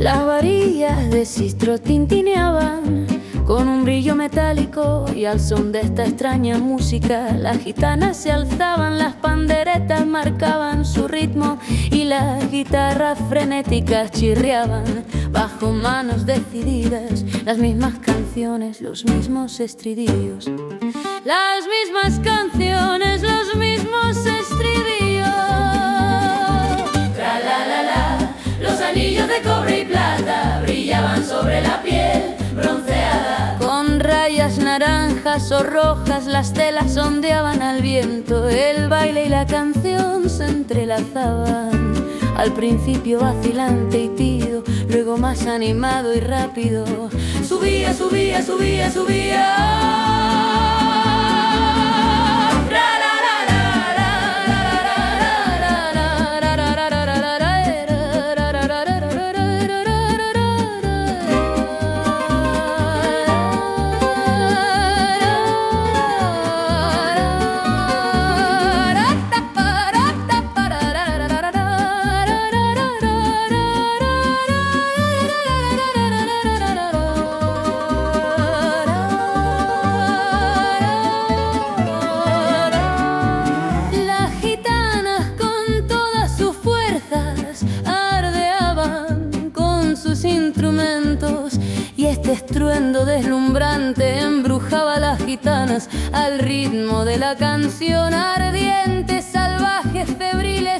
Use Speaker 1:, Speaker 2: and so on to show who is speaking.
Speaker 1: Las varillas de cistro tintineaban con un brillo metálico y al son de esta extraña música, las gitanas se alzaban, las panderetas marcaban su ritmo y las guitarras frenéticas chirriaban bajo manos decididas, las mismas canciones, los mismos estridillos. Las mismas canciones,
Speaker 2: plata brillaban sobre la piel bronceada.
Speaker 1: Con rayas naranjas o rojas las telas ondeaban al viento, el baile y la canción se entrelazaban. Al principio vacilante y tímido, luego más animado y rápido.
Speaker 2: Subía, subía, subía, subía.
Speaker 1: Qué estruendo deslumbrante embrujaba a las gitanas al ritmo de la canción ardiente, salvajes, febriles.